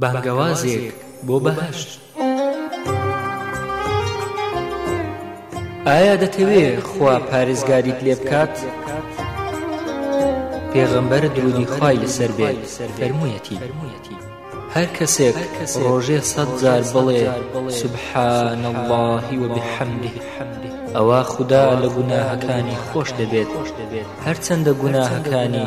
بانگەوازێک بۆ بەهەشت ئایا دەتەوێ خوا پارێزگاریت لێ بکات؟ پێغەمبەر درودی خوای لەسەر بێت فەرموویەتی هەر کەسێک ڕۆژێ سەد جار بڵێ سبحان اللهی و بحمده ئەوە خوددا لە گوناهەکانی خۆش دەبێت هەرچەندە گوناهەکانی